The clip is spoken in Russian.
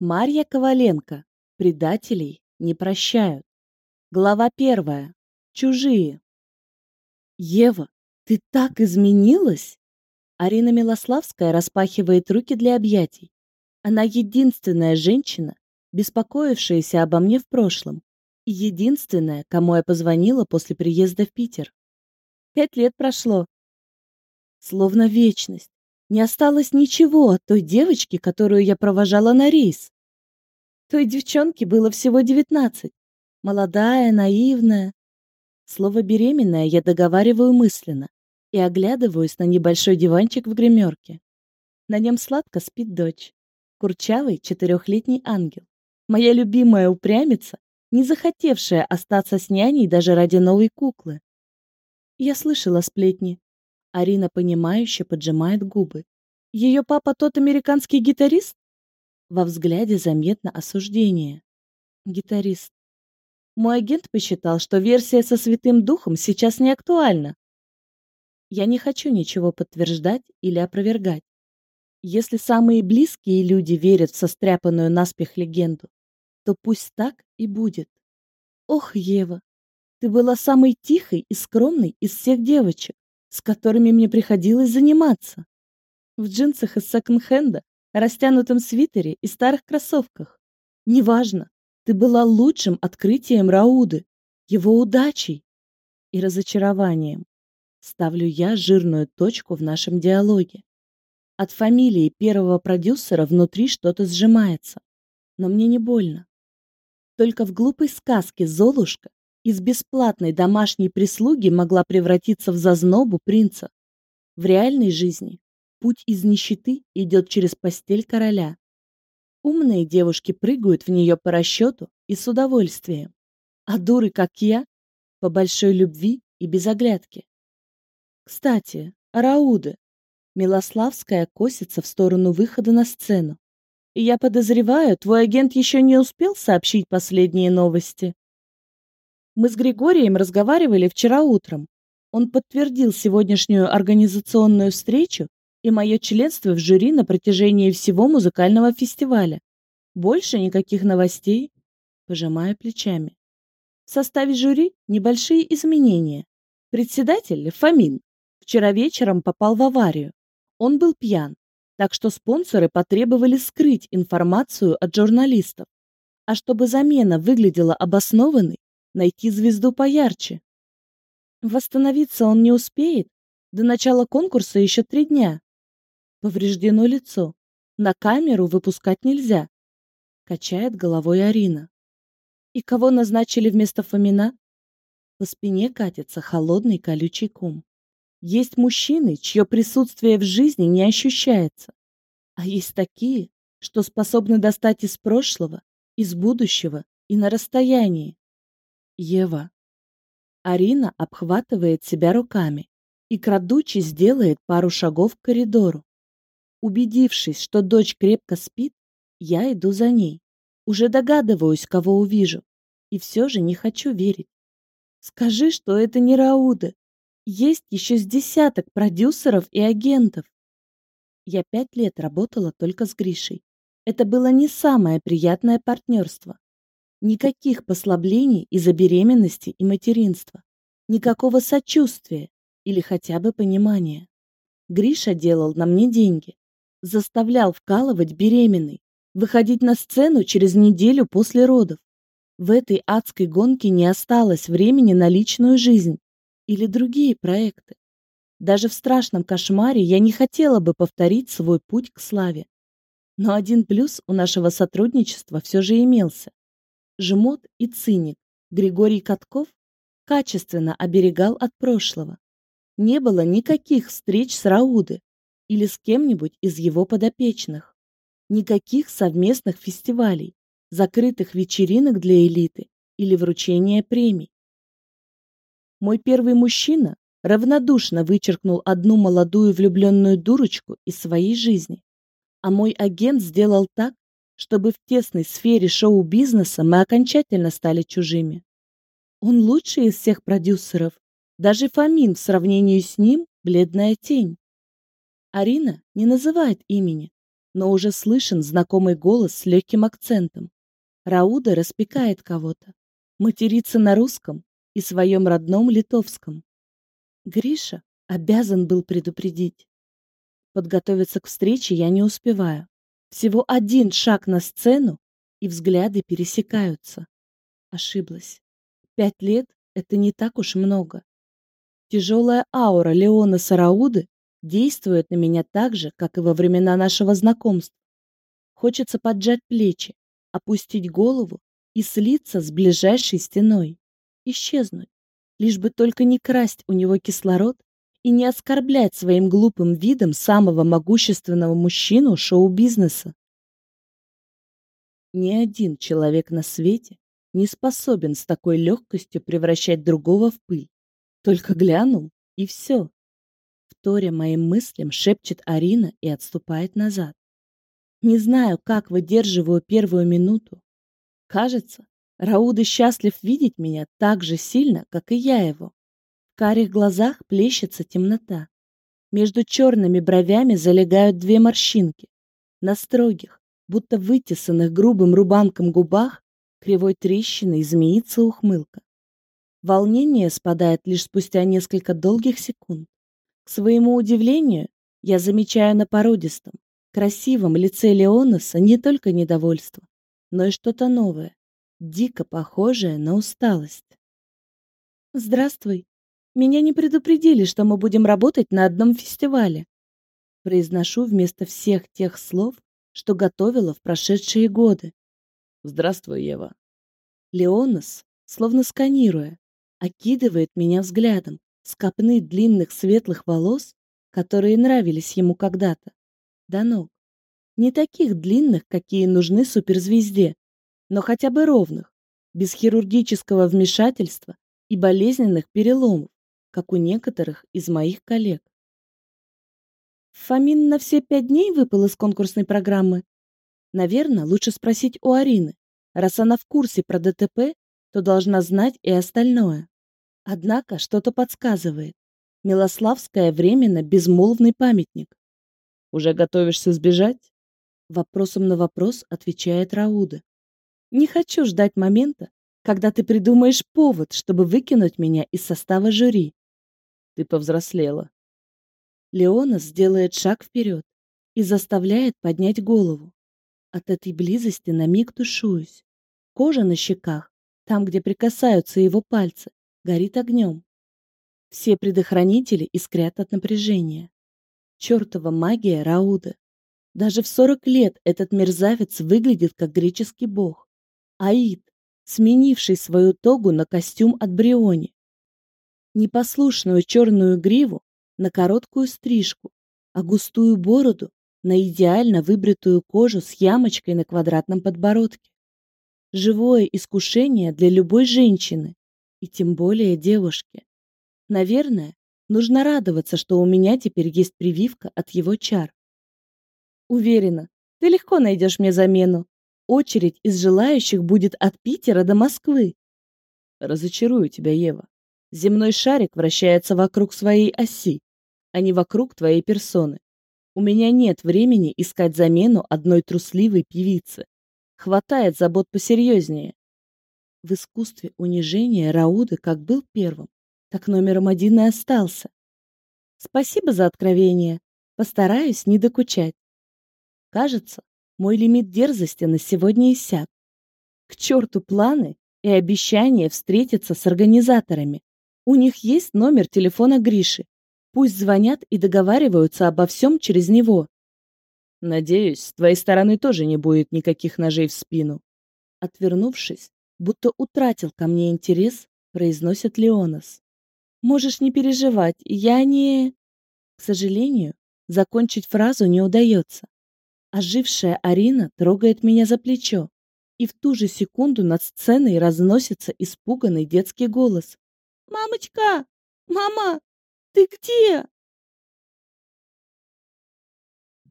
Марья Коваленко. Предателей не прощают. Глава первая. Чужие. Ева, ты так изменилась? Арина Милославская распахивает руки для объятий. Она единственная женщина, беспокоившаяся обо мне в прошлом, и единственная, кому я позвонила после приезда в Питер. Пять лет прошло. Словно вечность. Не осталось ничего от той девочки, которую я провожала на рейс. Той девчонке было всего девятнадцать. Молодая, наивная. Слово «беременная» я договариваю мысленно и оглядываюсь на небольшой диванчик в гримерке. На нем сладко спит дочь. Курчавый четырехлетний ангел. Моя любимая упрямица, не захотевшая остаться с няней даже ради новой куклы. Я слышала сплетни. Арина, понимающе поджимает губы. Ее папа тот американский гитарист? Во взгляде заметно осуждение. Гитарист. Мой агент посчитал, что версия со Святым Духом сейчас не актуальна. Я не хочу ничего подтверждать или опровергать. Если самые близкие люди верят в состряпанную наспех легенду, то пусть так и будет. Ох, Ева, ты была самой тихой и скромной из всех девочек, с которыми мне приходилось заниматься. В джинсах из секонд-хенда, растянутом свитере и старых кроссовках. Неважно, ты была лучшим открытием Рауды, его удачей и разочарованием. Ставлю я жирную точку в нашем диалоге. От фамилии первого продюсера внутри что-то сжимается, но мне не больно. Только в глупой сказке Золушка из бесплатной домашней прислуги могла превратиться в зазнобу принца. В реальной жизни путь из нищеты идет через постель короля. Умные девушки прыгают в нее по расчету и с удовольствием, а дуры, как я, по большой любви и без оглядки. Кстати, Рауды. Милославская косится в сторону выхода на сцену. И я подозреваю, твой агент еще не успел сообщить последние новости. Мы с Григорием разговаривали вчера утром. Он подтвердил сегодняшнюю организационную встречу и мое членство в жюри на протяжении всего музыкального фестиваля. Больше никаких новостей, пожимая плечами. В составе жюри небольшие изменения. Председатель Фомин вчера вечером попал в аварию. Он был пьян, так что спонсоры потребовали скрыть информацию от журналистов. А чтобы замена выглядела обоснованной, найти звезду поярче. Восстановиться он не успеет. До начала конкурса еще три дня. Повреждено лицо. На камеру выпускать нельзя. Качает головой Арина. И кого назначили вместо Фомина? По спине катится холодный колючий ком. Есть мужчины, чье присутствие в жизни не ощущается. А есть такие, что способны достать из прошлого, из будущего и на расстоянии. Ева. Арина обхватывает себя руками и, крадучись, делает пару шагов к коридору. Убедившись, что дочь крепко спит, я иду за ней. Уже догадываюсь, кого увижу. И все же не хочу верить. Скажи, что это не Рауда. Есть еще с десяток продюсеров и агентов. Я пять лет работала только с Гришей. Это было не самое приятное партнерство. Никаких послаблений из-за беременности и материнства. Никакого сочувствия или хотя бы понимания. Гриша делал на мне деньги. Заставлял вкалывать беременной, выходить на сцену через неделю после родов. В этой адской гонке не осталось времени на личную жизнь или другие проекты. Даже в страшном кошмаре я не хотела бы повторить свой путь к славе. Но один плюс у нашего сотрудничества все же имелся жмот и циник Григорий Катков качественно оберегал от прошлого. Не было никаких встреч с Рауды или с кем-нибудь из его подопечных. Никаких совместных фестивалей, закрытых вечеринок для элиты или вручения премий. Мой первый мужчина равнодушно вычеркнул одну молодую влюбленную дурочку из своей жизни, а мой агент сделал так, чтобы в тесной сфере шоу-бизнеса мы окончательно стали чужими. Он лучший из всех продюсеров. Даже Фомин в сравнении с ним — бледная тень. Арина не называет имени, но уже слышен знакомый голос с легким акцентом. Рауда распекает кого-то, матерится на русском и своем родном литовском. Гриша обязан был предупредить. Подготовиться к встрече я не успеваю. Всего один шаг на сцену, и взгляды пересекаются. Ошиблась. Пять лет — это не так уж много. Тяжелая аура Леона Сарауды действует на меня так же, как и во времена нашего знакомства. Хочется поджать плечи, опустить голову и слиться с ближайшей стеной. Исчезнуть, лишь бы только не красть у него кислород и не оскорблять своим глупым видом самого могущественного мужчину шоу-бизнеса. Ни один человек на свете не способен с такой легкостью превращать другого в пыль. Только глянул, и все. Вторя моим мыслям, шепчет Арина и отступает назад. Не знаю, как выдерживаю первую минуту. Кажется, Рауда счастлив видеть меня так же сильно, как и я его. Карих глазах плещется темнота. Между черными бровями залегают две морщинки. На строгих, будто вытесанных грубым рубанком губах, кривой трещины и змеится ухмылка. Волнение спадает лишь спустя несколько долгих секунд. К своему удивлению, я замечаю на породистом, красивом лице Леонаса не только недовольство, но и что-то новое, дико похожее на усталость. «Здравствуй. Меня не предупредили, что мы будем работать на одном фестивале». Произношу вместо всех тех слов, что готовила в прошедшие годы. «Здравствуй, Ева». Леонас, словно сканируя, окидывает меня взглядом с копны длинных светлых волос, которые нравились ему когда-то, до ног. Не таких длинных, какие нужны суперзвезде, но хотя бы ровных, без хирургического вмешательства и болезненных переломов, как у некоторых из моих коллег. Фомин на все пять дней выпал из конкурсной программы. Наверное, лучше спросить у Арины. Раз она в курсе про ДТП, то должна знать и остальное. Однако что-то подсказывает. Милославская временно безмолвный памятник. «Уже готовишься сбежать?» Вопросом на вопрос отвечает Рауда. «Не хочу ждать момента, когда ты придумаешь повод, чтобы выкинуть меня из состава жюри». «Ты повзрослела», Леонас делает шаг вперед и заставляет поднять голову. От этой близости на миг тушуюсь. Кожа на щеках, там, где прикасаются его пальцы, горит огнем. Все предохранители искрят от напряжения. Чертова магия Рауда. Даже в сорок лет этот мерзавец выглядит как греческий бог. Аид, сменивший свою тогу на костюм от Бриони. Непослушную черную гриву на короткую стрижку, а густую бороду на идеально выбритую кожу с ямочкой на квадратном подбородке. Живое искушение для любой женщины, и тем более девушки. Наверное, нужно радоваться, что у меня теперь есть прививка от его чар. Уверена, ты легко найдешь мне замену. Очередь из желающих будет от Питера до Москвы. Разочарую тебя, Ева. Земной шарик вращается вокруг своей оси, а не вокруг твоей персоны. У меня нет времени искать замену одной трусливой певицы. Хватает забот посерьезнее. В искусстве унижения Рауды как был первым, так номером один и остался. Спасибо за откровение. Постараюсь не докучать. Кажется, мой лимит дерзости на сегодня иссяк. К черту планы и обещание встретиться с организаторами. У них есть номер телефона Гриши, Пусть звонят и договариваются обо всем через него. Надеюсь, с твоей стороны тоже не будет никаких ножей в спину. Отвернувшись, будто утратил ко мне интерес, произносит Леонас. Можешь не переживать, я не... К сожалению, закончить фразу не удается. Ожившая Арина трогает меня за плечо, и в ту же секунду над сценой разносится испуганный детский голос. «Мамочка! Мама! «Ты где?»